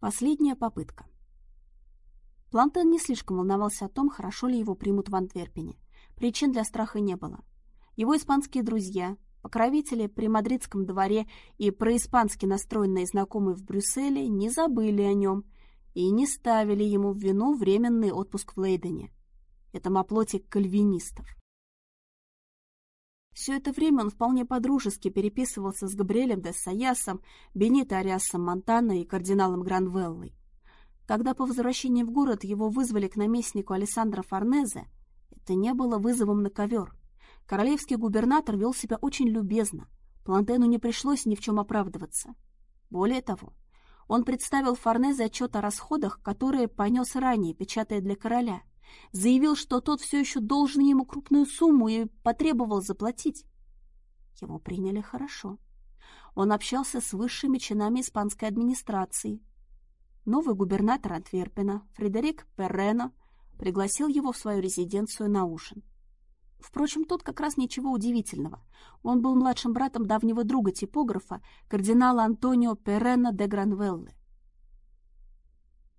Последняя попытка. Плантен не слишком волновался о том, хорошо ли его примут в Антверпене. Причин для страха не было. Его испанские друзья, покровители при мадридском дворе и происпански настроенные знакомые в Брюсселе не забыли о нем и не ставили ему в вину временный отпуск в Лейдене, этом оплоте кальвинистов. Все это время он вполне подружески переписывался с Габриэлем де Саясом, Бенито Ариасом Монтана и кардиналом Гранвеллой. Когда по возвращении в город его вызвали к наместнику Алессандро Форнезе, это не было вызовом на ковер. Королевский губернатор вел себя очень любезно. Плантену не пришлось ни в чем оправдываться. Более того, он представил Форнезе отчет о расходах, которые понес ранее, печатая для короля – заявил, что тот все еще должен ему крупную сумму и потребовал заплатить. Его приняли хорошо. Он общался с высшими чинами испанской администрации. Новый губернатор Антверпена, Фредерик Перрено, пригласил его в свою резиденцию на ужин. Впрочем, тут как раз ничего удивительного. Он был младшим братом давнего друга типографа, кардинала Антонио Перрено де Гранвелле.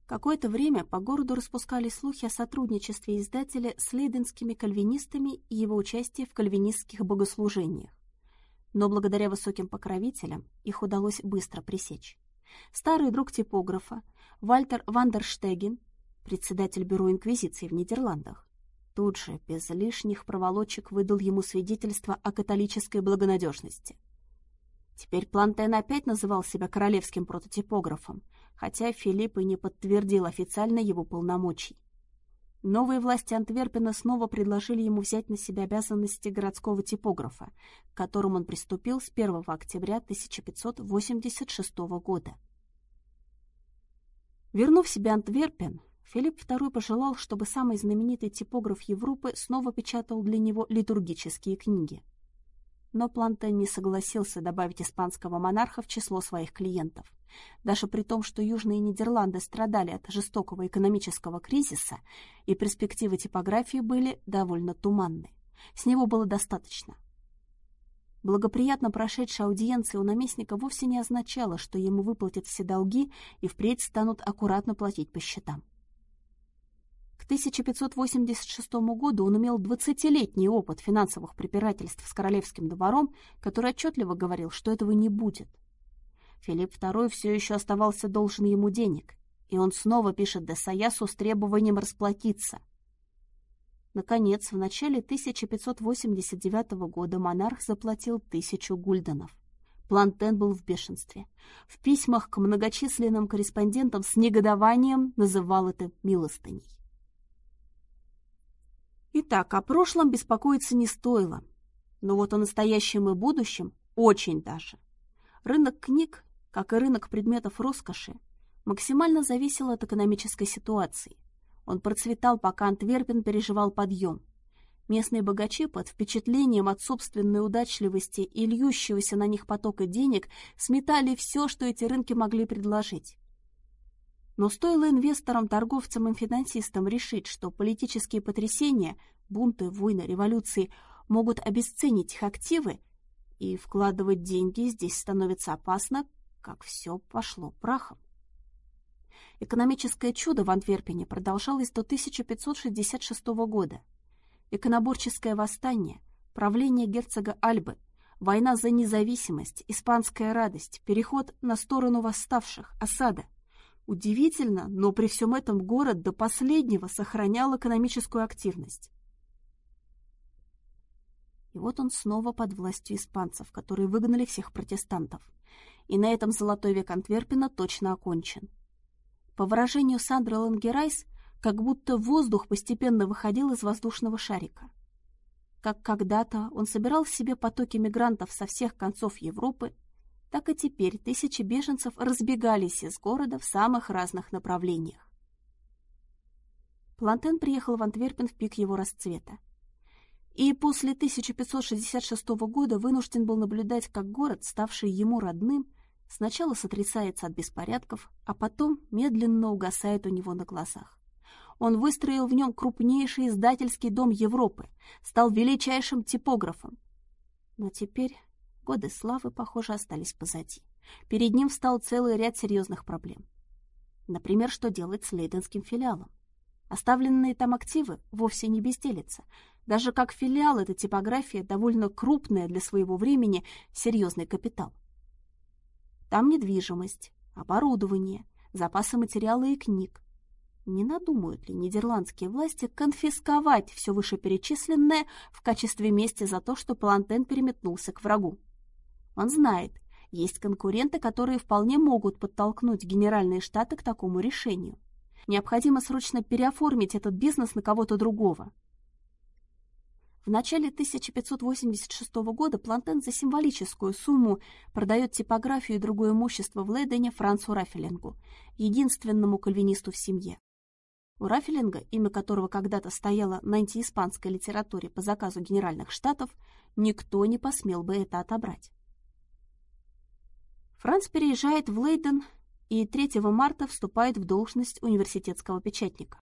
Какое-то время по городу распускались слухи о сотрудничестве издателя с лейденскими кальвинистами и его участии в кальвинистских богослужениях. Но благодаря высоким покровителям их удалось быстро пресечь. Старый друг типографа, Вальтер Вандерштеген, председатель бюро инквизиции в Нидерландах, тут же, без лишних проволочек, выдал ему свидетельство о католической благонадежности. Теперь Плантен опять называл себя королевским прототипографом, хотя Филипп и не подтвердил официально его полномочий. Новые власти Антверпена снова предложили ему взять на себя обязанности городского типографа, к которым он приступил с 1 октября 1586 года. Вернув себе Антверпен, Филипп II пожелал, чтобы самый знаменитый типограф Европы снова печатал для него литургические книги. Но Плантен не согласился добавить испанского монарха в число своих клиентов. Даже при том, что Южные Нидерланды страдали от жестокого экономического кризиса, и перспективы типографии были довольно туманны. С него было достаточно. Благоприятно прошедшая аудиенция у наместника вовсе не означала, что ему выплатят все долги и впредь станут аккуратно платить по счетам. К 1586 году он имел 20-летний опыт финансовых препирательств с королевским двором, который отчетливо говорил, что этого не будет. Филипп II все еще оставался должен ему денег, и он снова пишет Десаясу с требованием расплатиться. Наконец, в начале 1589 года монарх заплатил тысячу гульденов. Плантен был в бешенстве. В письмах к многочисленным корреспондентам с негодованием называл это милостыней. Итак, о прошлом беспокоиться не стоило. Но вот о настоящем и будущем очень даже. Рынок книг, как и рынок предметов роскоши, максимально зависел от экономической ситуации. Он процветал, пока Антверпен переживал подъем. Местные богачи под впечатлением от собственной удачливости и льющегося на них потока денег сметали все, что эти рынки могли предложить. Но стоило инвесторам, торговцам и финансистам решить, что политические потрясения, бунты, войны, революции могут обесценить их активы, и вкладывать деньги здесь становится опасно, как все пошло прахом. Экономическое чудо в Антверпене продолжалось до 1566 года. Иконоборческое восстание, правление герцога Альбы, война за независимость, испанская радость, переход на сторону восставших, осада – Удивительно, но при всем этом город до последнего сохранял экономическую активность. И вот он снова под властью испанцев, которые выгнали всех протестантов. И на этом золотой век Антверпена точно окончен. По выражению Сандры Лангерайс, как будто воздух постепенно выходил из воздушного шарика. Как когда-то он собирал в себе потоки мигрантов со всех концов Европы так и теперь тысячи беженцев разбегались из города в самых разных направлениях. Плантен приехал в Антверпен в пик его расцвета. И после 1566 года вынужден был наблюдать, как город, ставший ему родным, сначала сотрясается от беспорядков, а потом медленно угасает у него на глазах. Он выстроил в нем крупнейший издательский дом Европы, стал величайшим типографом. Но теперь Годы славы, похоже, остались позади. Перед ним встал целый ряд серьезных проблем. Например, что делать с лейденским филиалом? Оставленные там активы вовсе не безделятся. Даже как филиал эта типография довольно крупная для своего времени серьезный капитал. Там недвижимость, оборудование, запасы материала и книг. Не надумают ли нидерландские власти конфисковать все вышеперечисленное в качестве мести за то, что Палантен переметнулся к врагу? Он знает, есть конкуренты, которые вполне могут подтолкнуть Генеральные Штаты к такому решению. Необходимо срочно переоформить этот бизнес на кого-то другого. В начале 1586 года Плантен за символическую сумму продает типографию и другое имущество в Лейдене Францу Раффелингу, единственному кальвинисту в семье. У Раффелинга, имя которого когда-то стояло на антииспанской литературе по заказу Генеральных Штатов, никто не посмел бы это отобрать. Франц переезжает в Лейден и 3 марта вступает в должность университетского печатника.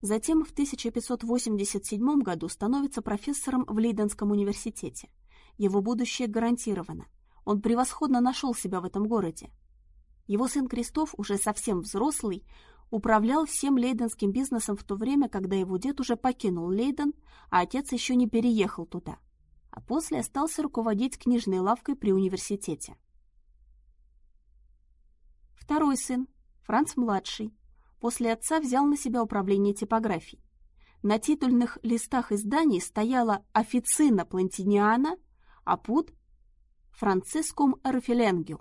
Затем в 1587 году становится профессором в Лейденском университете. Его будущее гарантировано. Он превосходно нашел себя в этом городе. Его сын Крестов, уже совсем взрослый, управлял всем лейденским бизнесом в то время, когда его дед уже покинул Лейден, а отец еще не переехал туда, а после остался руководить книжной лавкой при университете. Второй сын, Франц-младший, после отца взял на себя управление типографией. На титульных листах изданий стояла «Официна Плантиниана», а пут «Францискум Эрфеленгиум».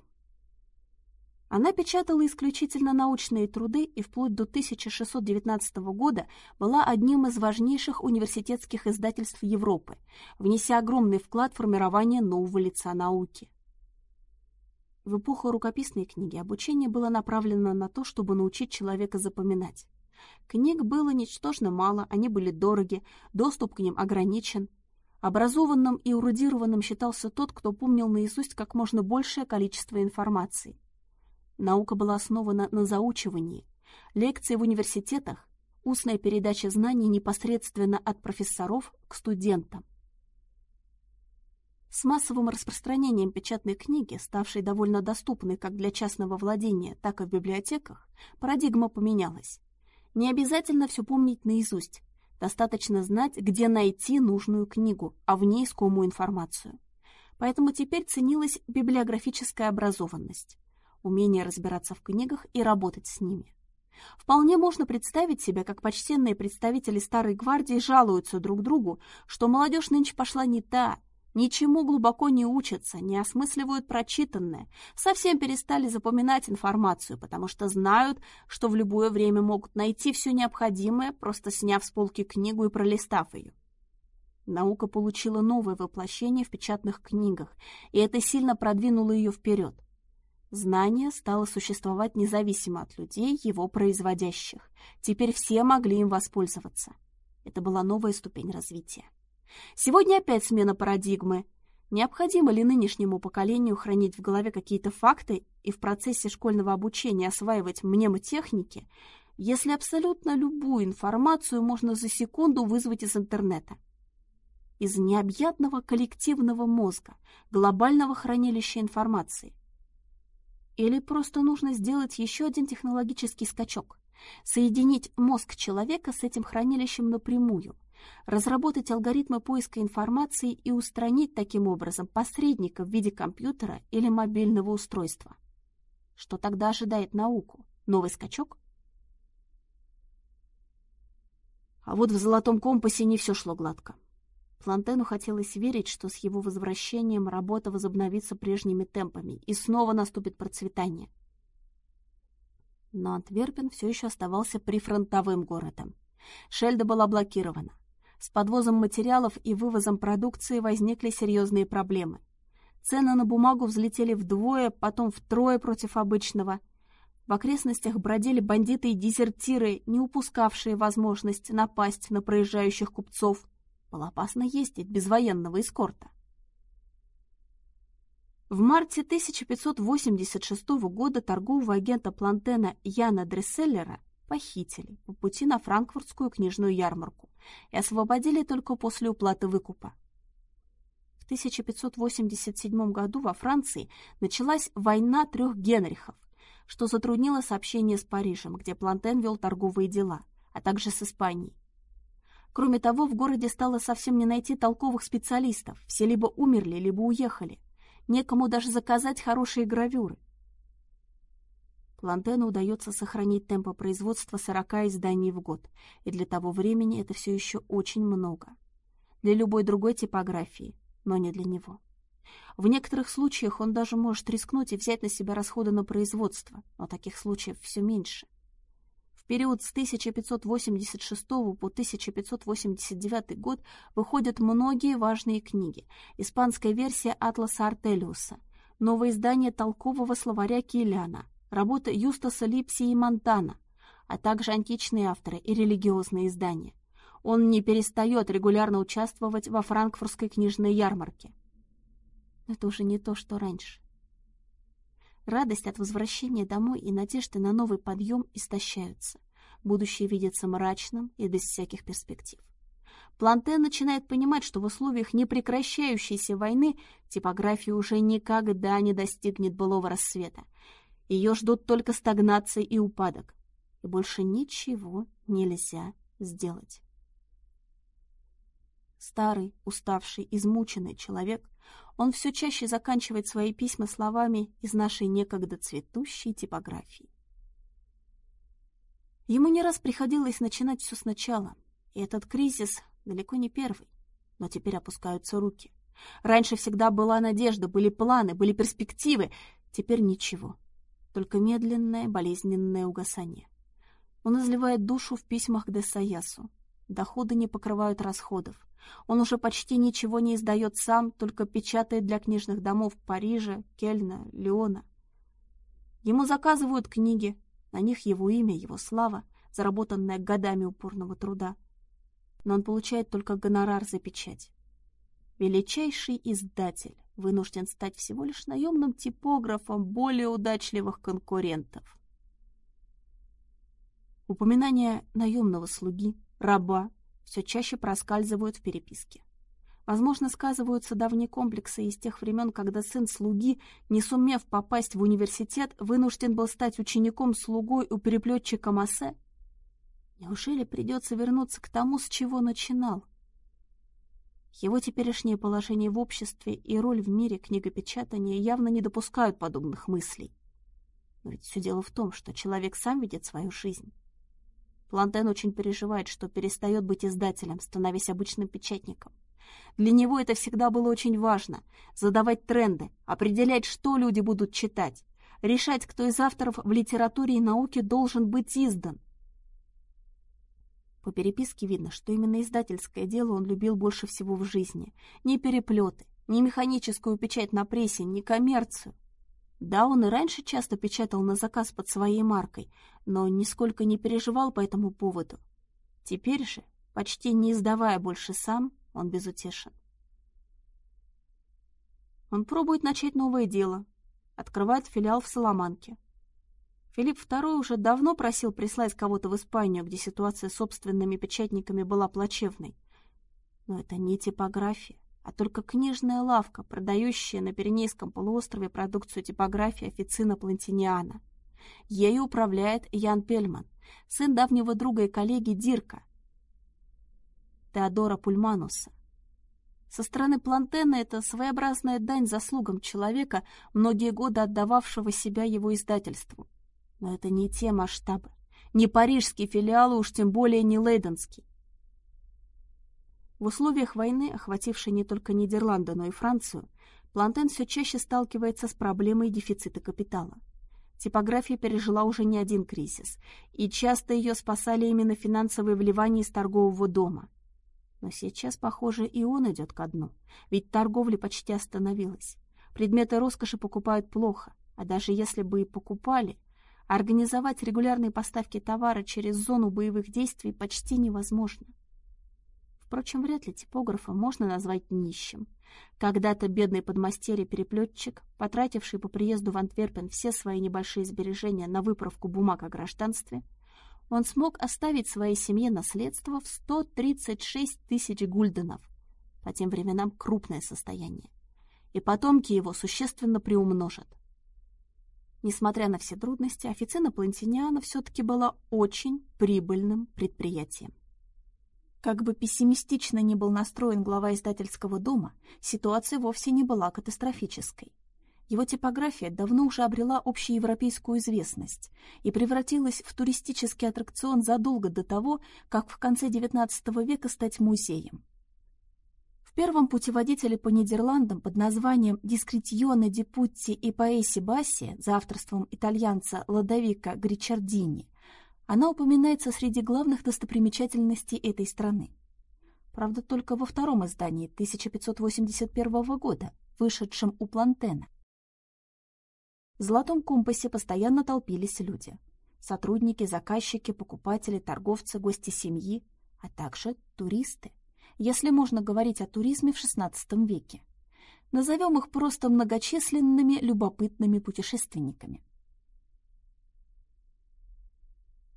Она печатала исключительно научные труды и вплоть до 1619 года была одним из важнейших университетских издательств Европы, внеся огромный вклад в формирование нового лица науки. В эпоху рукописной книги обучение было направлено на то, чтобы научить человека запоминать. Книг было ничтожно мало, они были дороги, доступ к ним ограничен. Образованным и урудированным считался тот, кто помнил наизусть как можно большее количество информации. Наука была основана на заучивании. Лекции в университетах, устная передача знаний непосредственно от профессоров к студентам. С массовым распространением печатной книги, ставшей довольно доступной как для частного владения, так и в библиотеках, парадигма поменялась. Не обязательно все помнить наизусть. Достаточно знать, где найти нужную книгу, а в ней искомую информацию. Поэтому теперь ценилась библиографическая образованность, умение разбираться в книгах и работать с ними. Вполне можно представить себе, как почтенные представители старой гвардии жалуются друг другу, что молодежь нынче пошла не та, Ничему глубоко не учатся, не осмысливают прочитанное, совсем перестали запоминать информацию, потому что знают, что в любое время могут найти все необходимое, просто сняв с полки книгу и пролистав ее. Наука получила новое воплощение в печатных книгах, и это сильно продвинуло ее вперед. Знание стало существовать независимо от людей, его производящих. Теперь все могли им воспользоваться. Это была новая ступень развития. Сегодня опять смена парадигмы. Необходимо ли нынешнему поколению хранить в голове какие-то факты и в процессе школьного обучения осваивать мнемотехники, если абсолютно любую информацию можно за секунду вызвать из интернета? Из необъятного коллективного мозга, глобального хранилища информации. Или просто нужно сделать еще один технологический скачок, соединить мозг человека с этим хранилищем напрямую – разработать алгоритмы поиска информации и устранить таким образом посредника в виде компьютера или мобильного устройства. Что тогда ожидает науку? Новый скачок? А вот в «Золотом компасе» не все шло гладко. Плантену хотелось верить, что с его возвращением работа возобновится прежними темпами и снова наступит процветание. Но Антверпен все еще оставался прифронтовым городом. Шельда была блокирована. С подвозом материалов и вывозом продукции возникли серьезные проблемы. Цены на бумагу взлетели вдвое, потом втрое против обычного. В окрестностях бродили бандиты и дезертиры, не упускавшие возможность напасть на проезжающих купцов. Было опасно ездить без военного эскорта. В марте 1586 года торгового агента Плантена Яна Дресселлера похитили по пути на франкфуртскую книжную ярмарку и освободили только после уплаты выкупа. В 1587 году во Франции началась война трех Генрихов, что затруднило сообщение с Парижем, где Плантен вел торговые дела, а также с Испанией. Кроме того, в городе стало совсем не найти толковых специалистов, все либо умерли, либо уехали. Некому даже заказать хорошие гравюры. Плантену удается сохранить темпы производства 40 изданий в год, и для того времени это все еще очень много. Для любой другой типографии, но не для него. В некоторых случаях он даже может рискнуть и взять на себя расходы на производство, но таких случаев все меньше. В период с 1586 по 1589 год выходят многие важные книги. Испанская версия «Атласа Артелиуса», новое издание толкового словаря Килиана, работа Юстаса Липси и Монтана, а также античные авторы и религиозные издания. Он не перестает регулярно участвовать во франкфуртской книжной ярмарке. Это уже не то, что раньше. Радость от возвращения домой и надежды на новый подъем истощаются. Будущее видится мрачным и без всяких перспектив. Плантен начинает понимать, что в условиях непрекращающейся войны типография уже никогда не достигнет былого рассвета. Ее ждут только стагнация и упадок. И больше ничего нельзя сделать. Старый, уставший, измученный человек, он все чаще заканчивает свои письма словами из нашей некогда цветущей типографии. Ему не раз приходилось начинать все сначала, и этот кризис далеко не первый, но теперь опускаются руки. Раньше всегда была надежда, были планы, были перспективы, теперь ничего, только медленное болезненное угасание. Он изливает душу в письмах к Десаясу. Доходы не покрывают расходов. Он уже почти ничего не издает сам, только печатает для книжных домов Парижа, Кельна, Леона. Ему заказывают книги, на них его имя, его слава, заработанная годами упорного труда. Но он получает только гонорар за печать. Величайший издатель вынужден стать всего лишь наемным типографом более удачливых конкурентов. Упоминания наемного слуги, раба, все чаще проскальзывают в переписке. Возможно, сказываются давние комплексы из тех времен, когда сын слуги, не сумев попасть в университет, вынужден был стать учеником-слугой у переплетчика Массе. Неужели придется вернуться к тому, с чего начинал? Его теперешнее положение в обществе и роль в мире книгопечатания явно не допускают подобных мыслей. Но ведь все дело в том, что человек сам видит свою жизнь. Плантен очень переживает, что перестает быть издателем, становясь обычным печатником. Для него это всегда было очень важно – задавать тренды, определять, что люди будут читать, решать, кто из авторов в литературе и науке должен быть издан. По переписке видно, что именно издательское дело он любил больше всего в жизни. Не переплеты, не механическую печать на прессе, не коммерцию. Да, он и раньше часто печатал на заказ под своей маркой, но нисколько не переживал по этому поводу. Теперь же, почти не издавая больше сам, он безутешен. Он пробует начать новое дело, открывает филиал в Соломанке. Филипп II уже давно просил прислать кого-то в Испанию, где ситуация с собственными печатниками была плачевной. Но это не типография а только книжная лавка, продающая на Пиренейском полуострове продукцию типографии официна Плантиниана. Ею управляет Ян Пельман, сын давнего друга и коллеги Дирка, Теодора Пульмануса. Со стороны Плантена это своеобразная дань заслугам человека, многие годы отдававшего себя его издательству. Но это не те масштабы, не парижский филиал, уж тем более не лейденский. В условиях войны, охватившей не только Нидерланды, но и Францию, Плантен все чаще сталкивается с проблемой дефицита капитала. Типография пережила уже не один кризис, и часто ее спасали именно финансовые вливания из торгового дома. Но сейчас, похоже, и он идет ко дну, ведь торговля почти остановилась. Предметы роскоши покупают плохо, а даже если бы и покупали, организовать регулярные поставки товара через зону боевых действий почти невозможно. Впрочем, вряд ли типографа можно назвать нищим. Когда-то бедный подмастерье-переплетчик, потративший по приезду в Антверпен все свои небольшие сбережения на выправку бумаг о гражданстве, он смог оставить своей семье наследство в 136 тысяч гульденов, по тем временам крупное состояние, и потомки его существенно приумножат. Несмотря на все трудности, официна Плантиниана все-таки была очень прибыльным предприятием. Как бы пессимистично ни был настроен глава издательского дома, ситуация вовсе не была катастрофической. Его типография давно уже обрела общеевропейскую известность и превратилась в туристический аттракцион задолго до того, как в конце XIX века стать музеем. В первом путеводителе по Нидерландам под названием «Дискретьоне ди Путти и Паэси Басси» за авторством итальянца Ладовика Гричардини она упоминается среди главных достопримечательностей этой страны. Правда, только во втором издании 1581 года, вышедшем у Плантена. В «Золотом компасе» постоянно толпились люди. Сотрудники, заказчики, покупатели, торговцы, гости семьи, а также туристы, если можно говорить о туризме в XVI веке. Назовем их просто многочисленными любопытными путешественниками.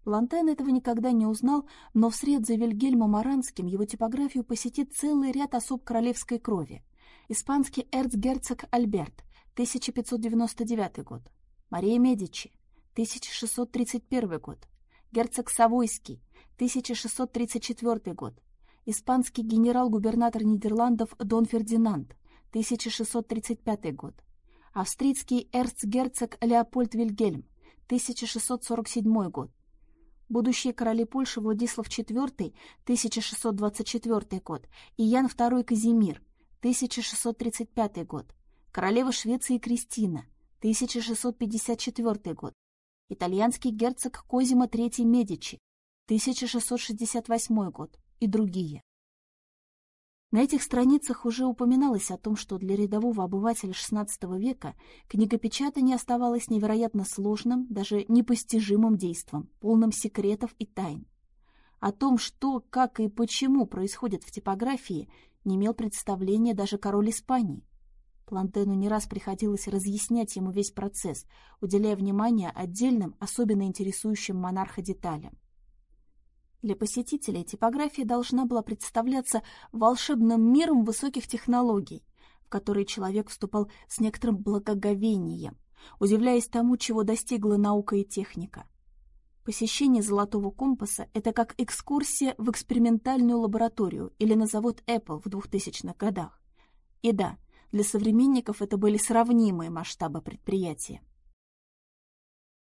Лантен этого никогда не узнал, но вслед за Вильгельмом Аранским его типографию посетит целый ряд особ королевской крови. Испанский эрцгерцог Альберт, 1599 год. Мария Медичи, 1631 год. Герцог Савойский, 1634 год. Испанский генерал-губернатор Нидерландов Дон Фердинанд, 1635 год. Австрийский эрцгерцог Леопольд Вильгельм, 1647 год. Будущие короли Польши Владислав IV, 1624 год, и Ян II Казимир, 1635 год королева Швеции Кристина, 1654 год, итальянский герцог Козимо III Медичи, 1668 год и другие. На этих страницах уже упоминалось о том, что для рядового обывателя XVI века книгопечатание оставалось невероятно сложным, даже непостижимым действом, полным секретов и тайн. О том, что, как и почему происходит в типографии, не имел представления даже король Испании. Плантену не раз приходилось разъяснять ему весь процесс, уделяя внимание отдельным, особенно интересующим монарха деталям. Для посетителей типография должна была представляться волшебным миром высоких технологий, в который человек вступал с некоторым благоговением, удивляясь тому, чего достигла наука и техника. Посещение «Золотого компаса» — это как экскурсия в экспериментальную лабораторию или на завод Apple в 2000-х годах. И да, для современников это были сравнимые масштабы предприятия.